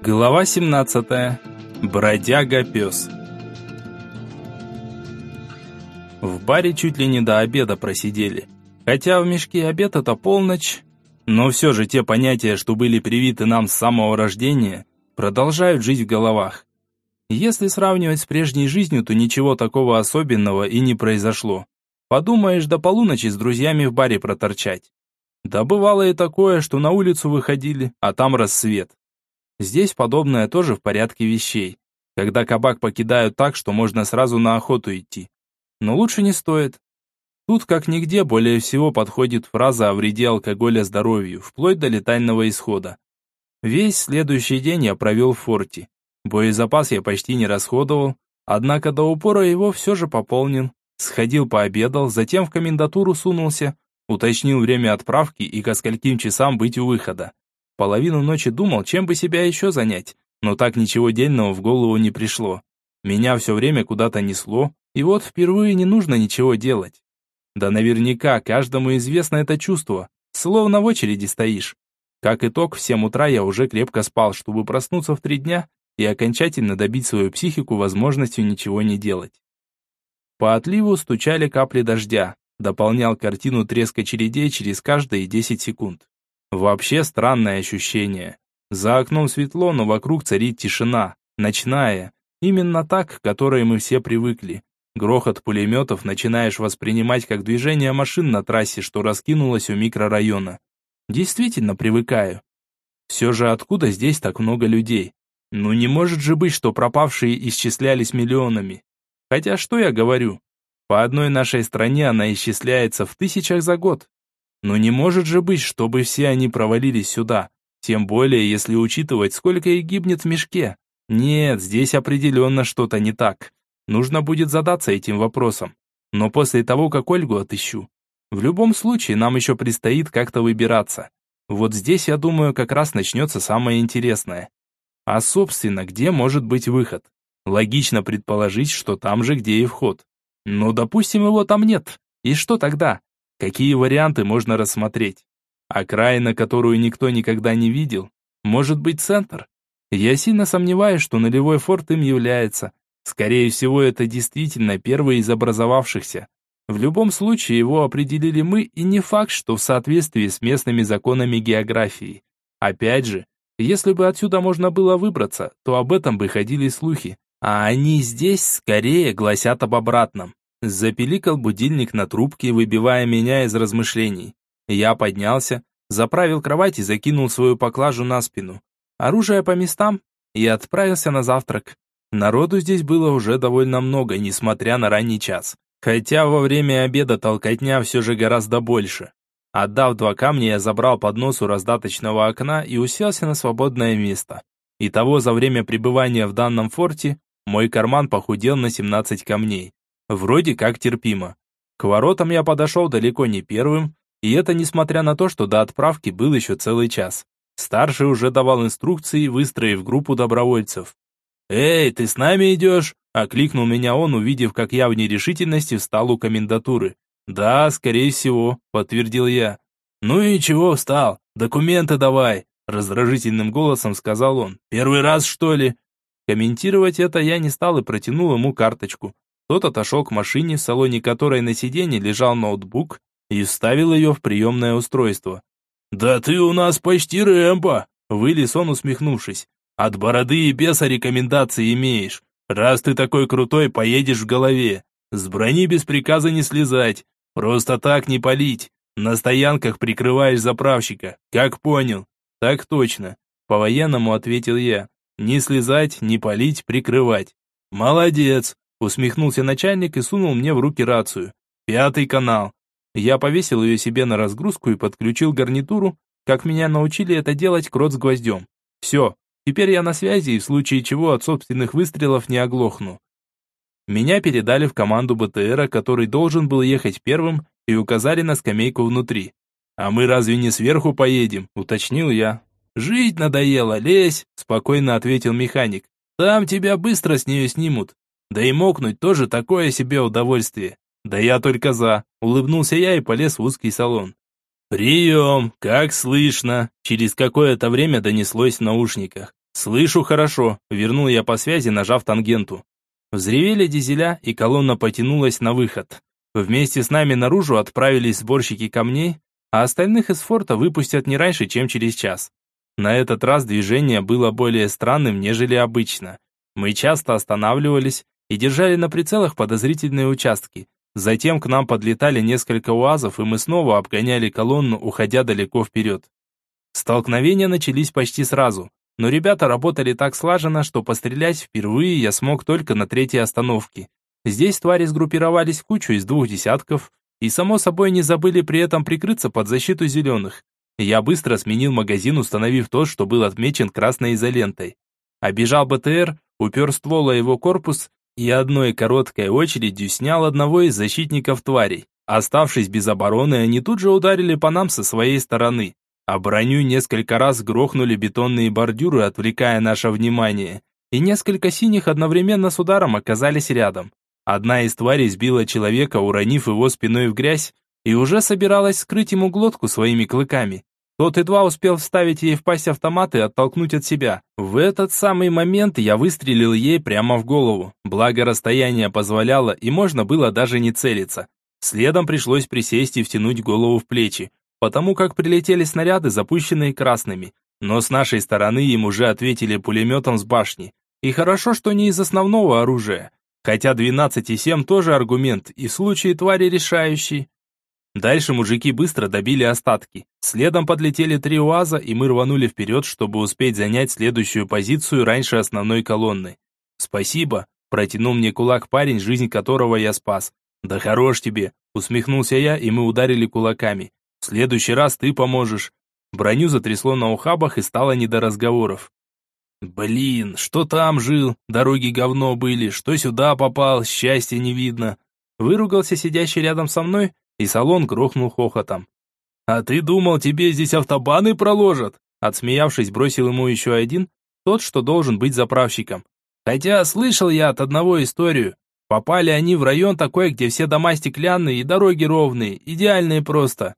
Глава 17. Бродяга-пес. В баре чуть ли не до обеда просидели. Хотя в мешке обед это полночь, но все же те понятия, что были привиты нам с самого рождения, продолжают жить в головах. Если сравнивать с прежней жизнью, то ничего такого особенного и не произошло. Подумаешь, до полуночи с друзьями в баре проторчать. Да бывало и такое, что на улицу выходили, а там рассвет. Здесь подобное тоже в порядке вещей. Когда кабак покидают так, что можно сразу на охоту идти. Но лучше не стоит. Тут как нигде более всего подходит фраза о вреде алкоголя здоровью, вплоть до летального исхода. Весь следующий день я провел в форте. Боезапас я почти не расходовал, однако до упора его все же пополнил. Сходил пообедал, затем в комендатуру сунулся, Уточнил время отправки и ко скольким часам быть у выхода. Половину ночи думал, чем бы себя еще занять, но так ничего дельного в голову не пришло. Меня все время куда-то несло, и вот впервые не нужно ничего делать. Да наверняка каждому известно это чувство, словно в очереди стоишь. Как итог, в 7 утра я уже крепко спал, чтобы проснуться в три дня и окончательно добить свою психику возможностью ничего не делать. По отливу стучали капли дождя, дополнял картину треск очередей через каждые 10 секунд. Вообще странное ощущение. За окном светло, но вокруг царит тишина, ночная, именно так, к которой мы все привыкли. Грохот пулеметов начинаешь воспринимать как движение машин на трассе, что раскинулось у микрорайона. Действительно привыкаю. Все же откуда здесь так много людей? Ну не может же быть, что пропавшие исчислялись миллионами. Хотя что я говорю? По одной нашей стране она исчисляется в тысячах за год. Но не может же быть, чтобы все они провалились сюда. Тем более, если учитывать, сколько их гибнет в мешке. Нет, здесь определенно что-то не так. Нужно будет задаться этим вопросом. Но после того, как Ольгу отыщу. В любом случае, нам еще предстоит как-то выбираться. Вот здесь, я думаю, как раз начнется самое интересное. А собственно, где может быть выход? Логично предположить, что там же, где и вход. Ну, допустим, его там нет. И что тогда? Какие варианты можно рассмотреть? Окраина, которую никто никогда не видел? Может быть, центр? Я сильно сомневаюсь, что нулевой форт им является. Скорее всего, это действительно первый из образовавшихся. В любом случае, его определили мы, и не факт, что в соответствии с местными законами географии. Опять же, если бы отсюда можно было выбраться, то об этом бы ходили слухи. А они здесь скорее гласят об обратном. Запиликал будильник на трубке, выбивая меня из размышлений. Я поднялся, заправил кровать и закинул свою поклажу на спину. Оружие по местам и отправился на завтрак. Народу здесь было уже довольно много, несмотря на ранний час. Хотя во время обеда толкотня все же гораздо больше. Отдав два камня, я забрал поднос у раздаточного окна и уселся на свободное место. Итого за время пребывания в данном форте мой карман похудел на 17 камней. Вроде как терпимо. К воротам я подошел далеко не первым, и это несмотря на то, что до отправки был еще целый час. Старший уже давал инструкции, выстроив группу добровольцев. «Эй, ты с нами идешь?» – окликнул меня он, увидев, как я в нерешительности встал у комендатуры. «Да, скорее всего», – подтвердил я. «Ну и чего встал? Документы давай!» – раздражительным голосом сказал он. «Первый раз, что ли?» Комментировать это я не стал и протянул ему карточку. Тот отошел к машине, в салоне которой на сиденье лежал ноутбук, и вставил ее в приемное устройство. «Да ты у нас почти Рэмбо!» – вылез он, усмехнувшись. «От бороды и беса рекомендации имеешь. Раз ты такой крутой, поедешь в голове. С брони без приказа не слезать. Просто так не палить. На стоянках прикрываешь заправщика. Как понял?» «Так точно», – по-военному ответил я. «Не слезать, не палить, прикрывать». «Молодец!» Усмехнулся начальник и сунул мне в руки рацию. Пятый канал. Я повесил ее себе на разгрузку и подключил гарнитуру, как меня научили это делать крот с гвоздем. Все, теперь я на связи и в случае чего от собственных выстрелов не оглохну. Меня передали в команду БТРа, который должен был ехать первым, и указали на скамейку внутри. «А мы разве не сверху поедем?» – уточнил я. «Жить надоело, лезь!» – спокойно ответил механик. «Там тебя быстро с нее снимут. Да и мокнуть тоже такое себе удовольствие. Да я только за. Улыбнулся я и полез в узкий салон. «Прием! Как слышно?» Через какое-то время донеслось в наушниках. «Слышу хорошо», — вернул я по связи, нажав тангенту. Взревели дизеля, и колонна потянулась на выход. Вместе с нами наружу отправились сборщики камней, а остальных из форта выпустят не раньше, чем через час. На этот раз движение было более странным, нежели обычно. Мы часто останавливались и держали на прицелах подозрительные участки. Затем к нам подлетали несколько уазов, и мы снова обгоняли колонну, уходя далеко вперед. Столкновения начались почти сразу, но ребята работали так слаженно, что пострелять впервые я смог только на третьей остановке. Здесь твари сгруппировались в кучу из двух десятков, и само собой не забыли при этом прикрыться под защиту зеленых. Я быстро сменил магазин, установив тот, что был отмечен красной изолентой. Обежал БТР, упер ствол о его корпус и одной короткой очередью снял одного из защитников тварей. Оставшись без обороны, они тут же ударили по нам со своей стороны. А броню несколько раз грохнули бетонные бордюры, отвлекая наше внимание. И несколько синих одновременно с ударом оказались рядом. Одна из тварей сбила человека, уронив его спиной в грязь, и уже собиралась скрыть ему глотку своими клыками. Тот едва успел вставить ей в пасть автомат и оттолкнуть от себя. В этот самый момент я выстрелил ей прямо в голову. Благо расстояние позволяло, и можно было даже не целиться. Следом пришлось присесть и втянуть голову в плечи, потому как прилетели снаряды, запущенные красными. Но с нашей стороны им уже ответили пулеметом с башни. И хорошо, что не из основного оружия. Хотя 12,7 тоже аргумент, и в случае твари решающий. Дальше мужики быстро добили остатки. Следом подлетели три УАЗа, и мы рванули вперед, чтобы успеть занять следующую позицию раньше основной колонны. «Спасибо», – протянул мне кулак парень, жизнь которого я спас. «Да хорош тебе», – усмехнулся я, и мы ударили кулаками. «В следующий раз ты поможешь». Броню затрясло на ухабах и стало не до разговоров. Блин, что там жил? Дороги говно были, что сюда попал, счастья не видно. Выругался сидящий рядом со мной, и салон грохнул хохотом. А ты думал, тебе здесь автобаны проложат? Отсмеявшись, бросил ему еще один, тот, что должен быть заправщиком. Хотя слышал я от одного историю. Попали они в район такой, где все дома стеклянные и дороги ровные, идеальные просто.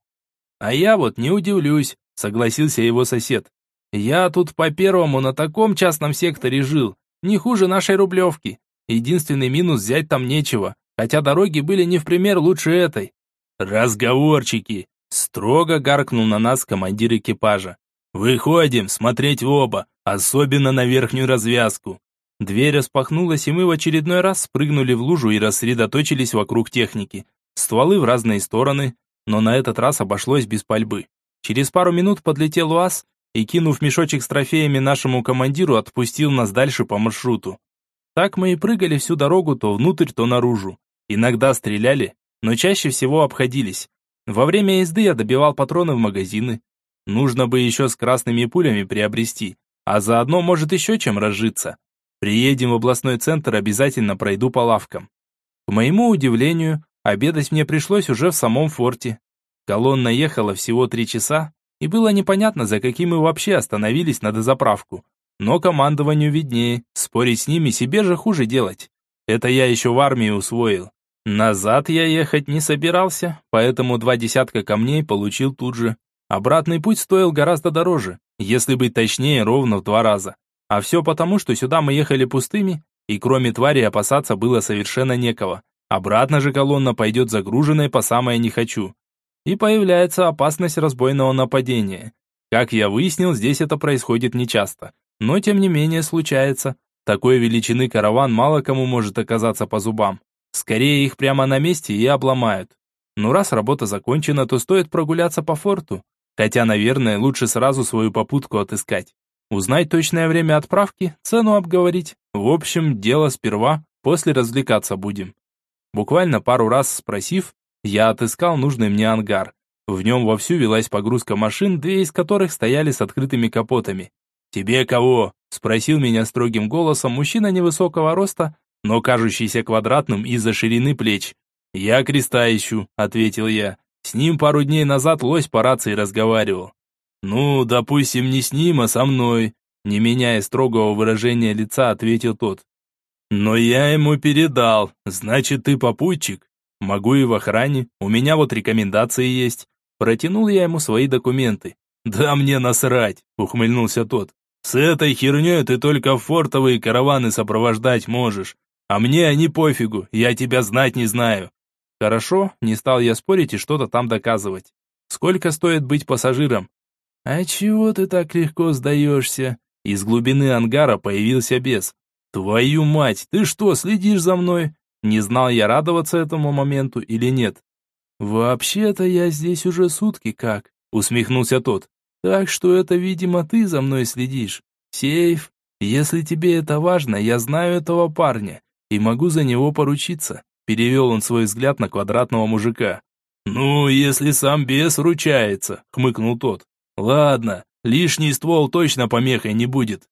А я вот не удивлюсь, согласился его сосед. Я тут по первому на таком частном секторе жил, не хуже нашей Рублевки. Единственный минус взять там нечего, хотя дороги были не в пример лучше этой. Разговорчики, строго гаркнул на нас командир экипажа. Выходим смотреть в оба, особенно на верхнюю развязку. Дверь распахнулась, и мы в очередной раз спрыгнули в лужу и рассредоточились вокруг техники. Стволы в разные стороны, но на этот раз обошлось без пальбы. Через пару минут подлетел УАЗ, и, кинув мешочек с трофеями нашему командиру, отпустил нас дальше по маршруту. Так мы и прыгали всю дорогу то внутрь, то наружу. Иногда стреляли, но чаще всего обходились. Во время езды я добивал патроны в магазины. Нужно бы еще с красными пулями приобрести, а заодно может еще чем разжиться. Приедем в областной центр, обязательно пройду по лавкам. К моему удивлению, обедать мне пришлось уже в самом форте. Колонна ехала всего три часа, и было непонятно, за каким мы вообще остановились на дозаправку. Но командованию виднее, спорить с ними себе же хуже делать. Это я еще в армии усвоил. Назад я ехать не собирался, поэтому два десятка камней получил тут же. Обратный путь стоил гораздо дороже, если быть точнее, ровно в два раза. А все потому, что сюда мы ехали пустыми, и кроме твари опасаться было совершенно некого. Обратно же колонна пойдет загруженной по самое не хочу и появляется опасность разбойного нападения. Как я выяснил, здесь это происходит нечасто, но тем не менее случается. Такой величины караван мало кому может оказаться по зубам. Скорее их прямо на месте и обломают. Но раз работа закончена, то стоит прогуляться по форту. Хотя, наверное, лучше сразу свою попутку отыскать. Узнать точное время отправки, цену обговорить. В общем, дело сперва, после развлекаться будем. Буквально пару раз спросив, я отыскал нужный мне ангар. В нем вовсю велась погрузка машин, две из которых стояли с открытыми капотами. «Тебе кого?» – спросил меня строгим голосом мужчина невысокого роста, но кажущийся квадратным из-за ширины плеч. «Я креста ищу», – ответил я. «С ним пару дней назад лось по рации разговаривал». «Ну, допустим, не с ним, а со мной», – не меняя строгого выражения лица, ответил тот. «Но я ему передал, значит, ты попутчик?» Могу и в охране, у меня вот рекомендации есть. Протянул я ему свои документы. Да мне насрать, ухмыльнулся тот. С этой херней ты только фортовые караваны сопровождать можешь. А мне они пофигу, я тебя знать не знаю. Хорошо, не стал я спорить и что-то там доказывать. Сколько стоит быть пассажиром? А чего ты так легко сдаешься? Из глубины ангара появился бес. Твою мать, ты что, следишь за мной? Не знал я радоваться этому моменту или нет. Вообще-то я здесь уже сутки как, усмехнулся тот. Так что это, видимо, ты за мной следишь. Сейф, если тебе это важно, я знаю этого парня и могу за него поручиться», перевел он свой взгляд на квадратного мужика. «Ну, если сам бес ручается», хмыкнул тот. «Ладно, лишний ствол точно помехой не будет.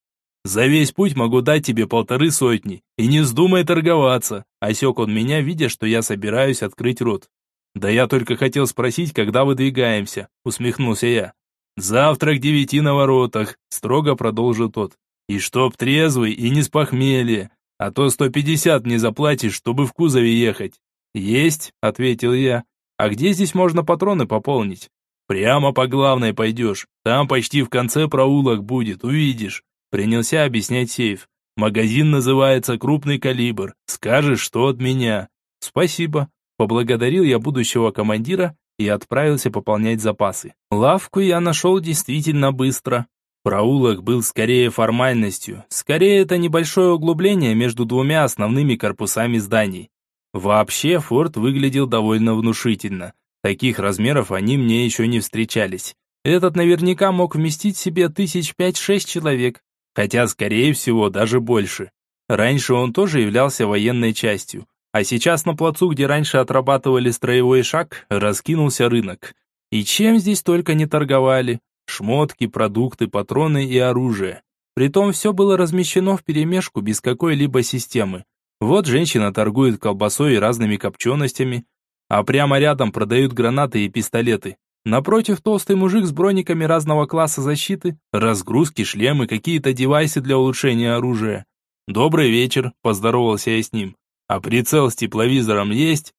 За весь путь могу дать тебе полторы сотни, и не вздумай торговаться», осек он меня, видя, что я собираюсь открыть рот. «Да я только хотел спросить, когда выдвигаемся», усмехнулся я. «Завтра к девяти на воротах», строго продолжил тот. «И чтоб трезвый и не с похмелья, а то сто пятьдесят не заплатишь, чтобы в кузове ехать». «Есть», — ответил я. «А где здесь можно патроны пополнить?» «Прямо по главной пойдешь. Там почти в конце проулок будет, увидишь». Принялся объяснять сейф. «Магазин называется «Крупный калибр». Скажешь, что от меня». «Спасибо». Поблагодарил я будущего командира и отправился пополнять запасы. Лавку я нашел действительно быстро. Проулок был скорее формальностью, скорее это небольшое углубление между двумя основными корпусами зданий. Вообще форт выглядел довольно внушительно. Таких размеров они мне еще не встречались. Этот наверняка мог вместить в себе тысяч пять-шесть человек, хотя, скорее всего, даже больше. Раньше он тоже являлся военной частью, а сейчас на плацу, где раньше отрабатывали строевой шаг, раскинулся рынок. И чем здесь только не торговали. Шмотки, продукты, патроны и оружие. Притом все было размещено вперемешку без какой-либо системы. Вот женщина торгует колбасой и разными копченостями, а прямо рядом продают гранаты и пистолеты. Напротив толстый мужик с брониками разного класса защиты, разгрузки, шлемы, какие-то девайсы для улучшения оружия. «Добрый вечер», – поздоровался я с ним. «А прицел с тепловизором есть?»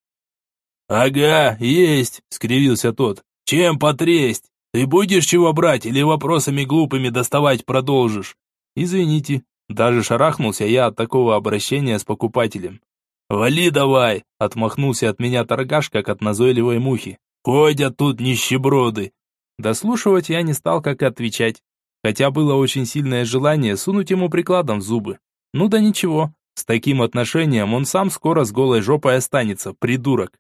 «Ага, есть», – скривился тот. «Чем потресть? Ты будешь чего брать или вопросами глупыми доставать продолжишь?» «Извините». Даже шарахнулся я от такого обращения с покупателем. «Вали давай!» – отмахнулся от меня торгаш, как от назойливой мухи. «Ходят тут нищеброды!» Дослушивать я не стал, как и отвечать. Хотя было очень сильное желание сунуть ему прикладом в зубы. Ну да ничего, с таким отношением он сам скоро с голой жопой останется, придурок.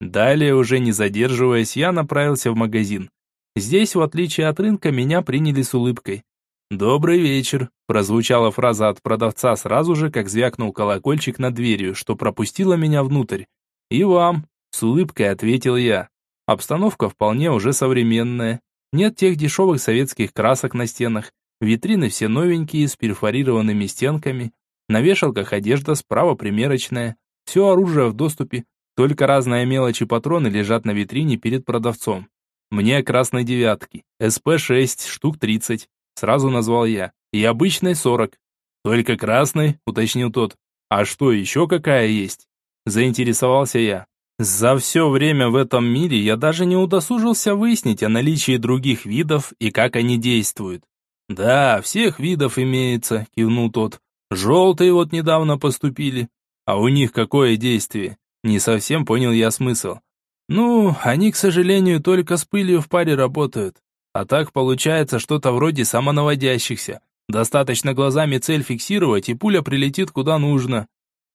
Далее, уже не задерживаясь, я направился в магазин. Здесь, в отличие от рынка, меня приняли с улыбкой. «Добрый вечер», – прозвучала фраза от продавца сразу же, как звякнул колокольчик над дверью, что пропустило меня внутрь. «И вам», – с улыбкой ответил я. Обстановка вполне уже современная. Нет тех дешевых советских красок на стенах. Витрины все новенькие, с перфорированными стенками, на вешалках одежда, справа примерочная. Все оружие в доступе, только разные мелочи патроны лежат на витрине перед продавцом. Мне красной девятки, СП-6, штук 30, сразу назвал я, и обычной 40. Только красный, уточнил тот. А что, еще какая есть? Заинтересовался я. За все время в этом мире я даже не удосужился выяснить о наличии других видов и как они действуют. «Да, всех видов имеется», – кивнул тот. Желтые вот недавно поступили. А у них какое действие? Не совсем понял я смысл. Ну, они, к сожалению, только с пылью в паре работают. А так получается что-то вроде самонаводящихся. Достаточно глазами цель фиксировать, и пуля прилетит куда нужно.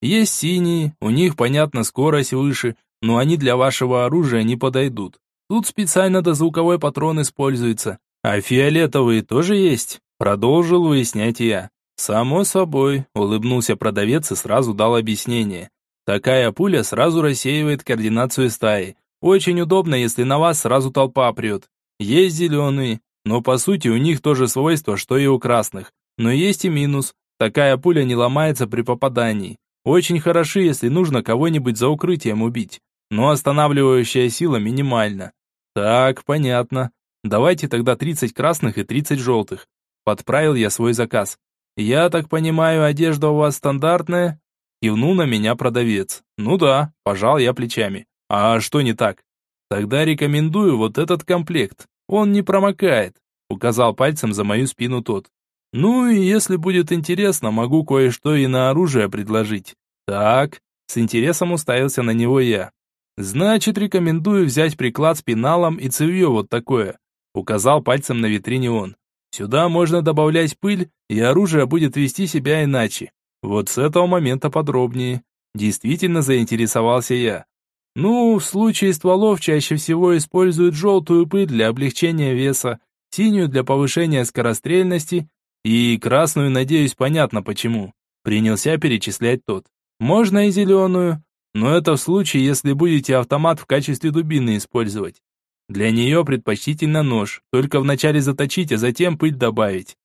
Есть синие, у них, понятно, скорость выше, но они для вашего оружия не подойдут. Тут специально дозвуковой патрон используется. А фиолетовые тоже есть? Продолжил выяснять я. «Само собой», – улыбнулся продавец и сразу дал объяснение. «Такая пуля сразу рассеивает координацию стаи. Очень удобно, если на вас сразу толпа прет. Есть зеленые, но по сути у них то же свойство, что и у красных. Но есть и минус. Такая пуля не ломается при попадании. Очень хороши, если нужно кого-нибудь за укрытием убить. Но останавливающая сила минимальна. Так, понятно. Давайте тогда 30 красных и 30 желтых. Подправил я свой заказ. «Я так понимаю, одежда у вас стандартная?» Кивнул на меня продавец. «Ну да», пожал я плечами. «А что не так?» «Тогда рекомендую вот этот комплект. Он не промокает», указал пальцем за мою спину тот. Ну и если будет интересно, могу кое-что и на оружие предложить. Так, с интересом уставился на него я. Значит, рекомендую взять приклад с пеналом и цевье вот такое. Указал пальцем на витрине он. Сюда можно добавлять пыль, и оружие будет вести себя иначе. Вот с этого момента подробнее. Действительно заинтересовался я. Ну, в случае стволов чаще всего используют желтую пыль для облегчения веса, синюю для повышения скорострельности и красную, надеюсь, понятно почему. Принялся перечислять тот. Можно и зеленую, но это в случае, если будете автомат в качестве дубины использовать. Для нее предпочтительно нож, только вначале заточить, а затем пыль добавить.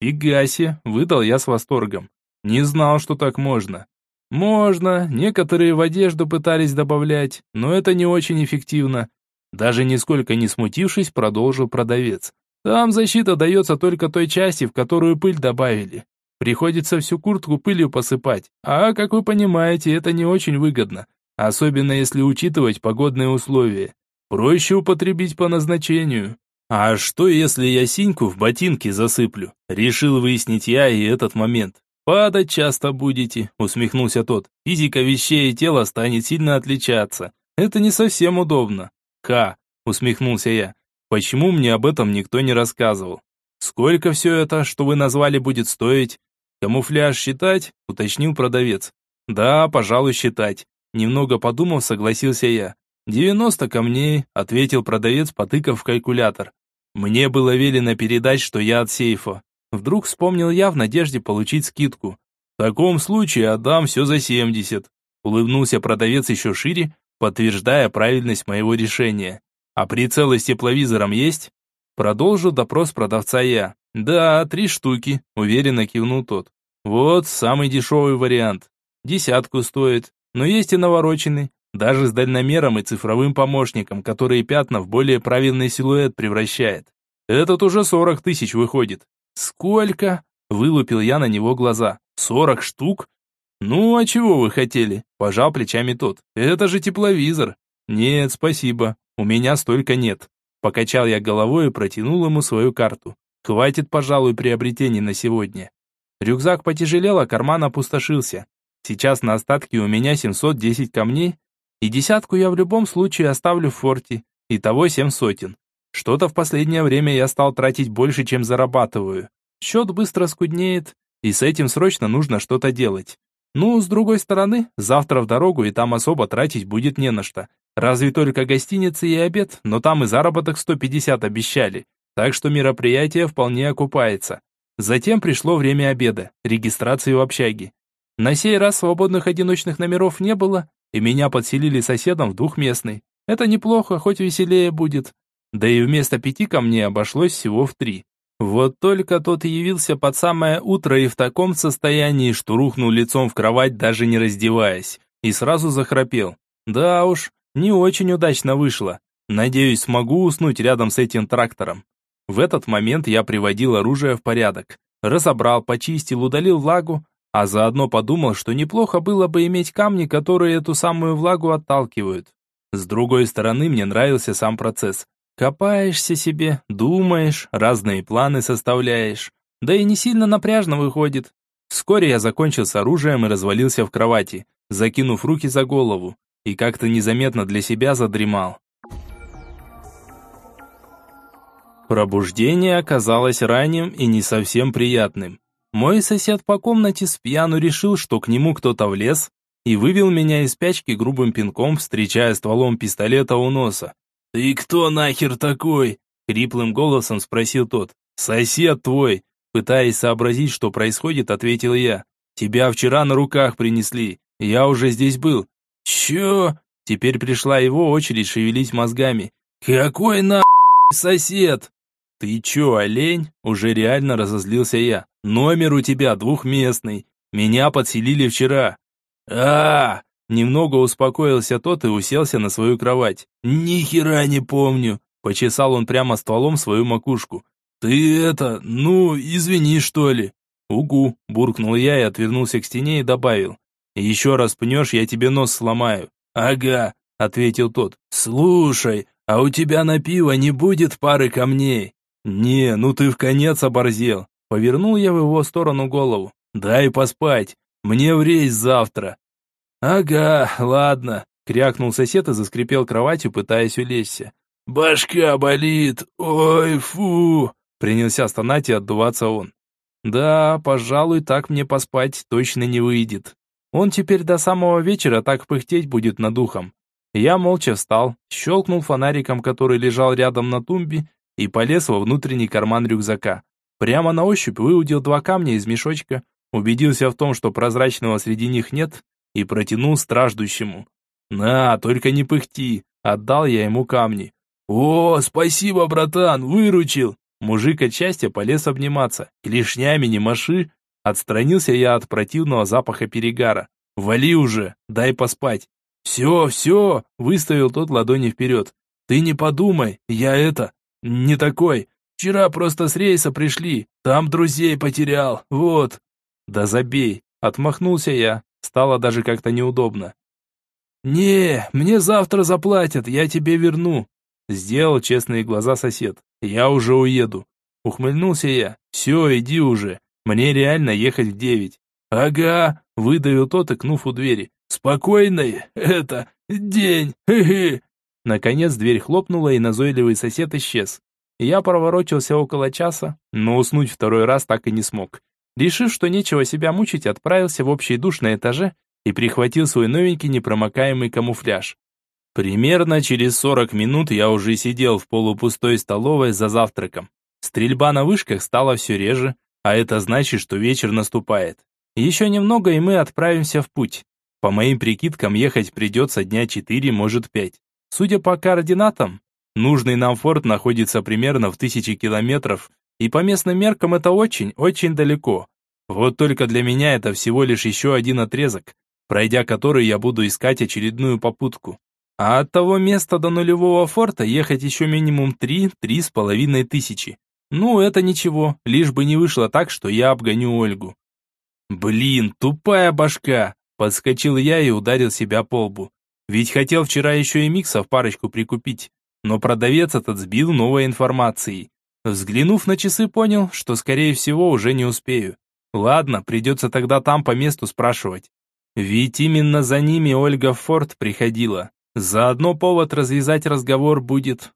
Фигаси, выдал я с восторгом. Не знал, что так можно. Можно, некоторые в одежду пытались добавлять, но это не очень эффективно. Даже нисколько не смутившись, продолжил продавец. Там защита дается только той части, в которую пыль добавили. Приходится всю куртку пылью посыпать, а, как вы понимаете, это не очень выгодно, особенно если учитывать погодные условия. Проще употребить по назначению. А что, если я синьку в ботинке засыплю? Решил выяснить я и этот момент. Падать часто будете, усмехнулся тот. Физика вещей и тела станет сильно отличаться. Это не совсем удобно. Ка, усмехнулся я. Почему мне об этом никто не рассказывал? Сколько все это, что вы назвали, будет стоить? «Камуфляж считать?» – уточнил продавец. «Да, пожалуй, считать». Немного подумав, согласился я. «Девяносто камней», – ответил продавец, потыкав в калькулятор. Мне было велено передать, что я от сейфа. Вдруг вспомнил я в надежде получить скидку. В таком случае отдам все за семьдесят. Улыбнулся продавец еще шире, подтверждая правильность моего решения. А прицелы с тепловизором есть? Продолжил допрос продавца я. «Да, три штуки», — уверенно кивнул тот. «Вот самый дешевый вариант. Десятку стоит, но есть и навороченный, даже с дальномером и цифровым помощником, который пятна в более правильный силуэт превращает. Этот уже сорок тысяч выходит». «Сколько?» — вылупил я на него глаза. «Сорок штук?» «Ну, а чего вы хотели?» – пожал плечами тот. «Это же тепловизор». «Нет, спасибо, у меня столько нет». Покачал я головой и протянул ему свою карту. Хватит, пожалуй, приобретений на сегодня. Рюкзак потяжелел, а карман опустошился. Сейчас на остатке у меня 710 камней, и десятку я в любом случае оставлю в форте. Итого семь сотен. Что-то в последнее время я стал тратить больше, чем зарабатываю. Счет быстро скуднеет, и с этим срочно нужно что-то делать. Ну, с другой стороны, завтра в дорогу, и там особо тратить будет не на что. Разве только гостиница и обед, но там и заработок 150 обещали так что мероприятие вполне окупается. Затем пришло время обеда, регистрации в общаге. На сей раз свободных одиночных номеров не было, и меня подселили соседом в двухместный. Это неплохо, хоть веселее будет. Да и вместо пяти ко мне обошлось всего в три. Вот только тот явился под самое утро и в таком состоянии, что рухнул лицом в кровать, даже не раздеваясь, и сразу захрапел. Да уж, не очень удачно вышло. Надеюсь, смогу уснуть рядом с этим трактором. В этот момент я приводил оружие в порядок, разобрал, почистил, удалил влагу, а заодно подумал, что неплохо было бы иметь камни, которые эту самую влагу отталкивают. С другой стороны, мне нравился сам процесс. Копаешься себе, думаешь, разные планы составляешь. Да и не сильно напряжно выходит. Вскоре я закончил с оружием и развалился в кровати, закинув руки за голову, и как-то незаметно для себя задремал. Пробуждение оказалось ранним и не совсем приятным. Мой сосед по комнате с пьяну решил, что к нему кто-то влез, и вывел меня из спячки грубым пинком, встречая стволом пистолета у носа. «Ты кто нахер такой?» — хриплым голосом спросил тот. «Сосед твой!» Пытаясь сообразить, что происходит, ответил я. «Тебя вчера на руках принесли. Я уже здесь был». «Чё?» Теперь пришла его очередь шевелить мозгами. «Какой на сосед?» «Ты чё, олень?» – уже реально разозлился я. «Номер у тебя двухместный. Меня подселили вчера». А, -а, Немного успокоился тот и уселся на свою кровать. «Ни хера не помню!» – почесал он прямо стволом свою макушку. «Ты это, ну, извини, что ли?» «Угу», – буркнул я и отвернулся к стене и добавил. «Еще раз пнешь, я тебе нос сломаю». «Ага», – ответил тот. «Слушай, а у тебя на пиво не будет пары камней?» «Не, ну ты в конец оборзел. Повернул я в его сторону голову. «Дай поспать, мне в рейс завтра». «Ага, ладно», — крякнул сосед и заскрипел кроватью, пытаясь улечься. «Башка болит, ой, фу!» Принялся стонать и отдуваться он. «Да, пожалуй, так мне поспать точно не выйдет. Он теперь до самого вечера так пыхтеть будет над духом. Я молча встал, щелкнул фонариком, который лежал рядом на тумбе, и полез во внутренний карман рюкзака. Прямо на ощупь выудил два камня из мешочка, убедился в том, что прозрачного среди них нет, и протянул страждущему. «На, только не пыхти!» Отдал я ему камни. «О, спасибо, братан, выручил!» Мужик счастья полез обниматься. «Клешнями не маши!» Отстранился я от противного запаха перегара. «Вали уже, дай поспать!» «Все, все!» – выставил тот ладони вперед. «Ты не подумай, я это, не такой. Вчера просто с рейса пришли, там друзей потерял, вот». «Да забей!» – отмахнулся я. Стало даже как-то неудобно. «Не, мне завтра заплатят, я тебе верну». Сделал честные глаза сосед. «Я уже уеду». Ухмыльнулся я. «Все, иди уже. Мне реально ехать в девять». «Ага», — выдавил тот, икнув у двери. «Спокойный, это, день, хе-хе». Наконец дверь хлопнула, и назойливый сосед исчез. Я проворочился около часа, но уснуть второй раз так и не смог. Решив, что нечего себя мучить, отправился в общий душ на этаже и прихватил свой новенький непромокаемый камуфляж. Примерно через 40 минут я уже сидел в полупустой столовой за завтраком. Стрельба на вышках стала все реже, а это значит, что вечер наступает. Еще немного, и мы отправимся в путь. По моим прикидкам, ехать придется дня 4, может 5. Судя по координатам, нужный нам форт находится примерно в тысячи километров, и по местным меркам это очень, очень далеко. Вот только для меня это всего лишь еще один отрезок, пройдя который я буду искать очередную попутку. А от того места до нулевого форта ехать еще минимум три-три с половиной тысячи. Ну, это ничего, лишь бы не вышло так, что я обгоню Ольгу. Блин, тупая башка! Подскочил я и ударил себя по лбу. Ведь хотел вчера еще и миксов парочку прикупить. Но продавец этот сбил новой информацией. Взглянув на часы, понял, что скорее всего уже не успею. Ладно, придется тогда там по месту спрашивать. Ведь именно за ними Ольга в форт приходила. Заодно повод развязать разговор будет.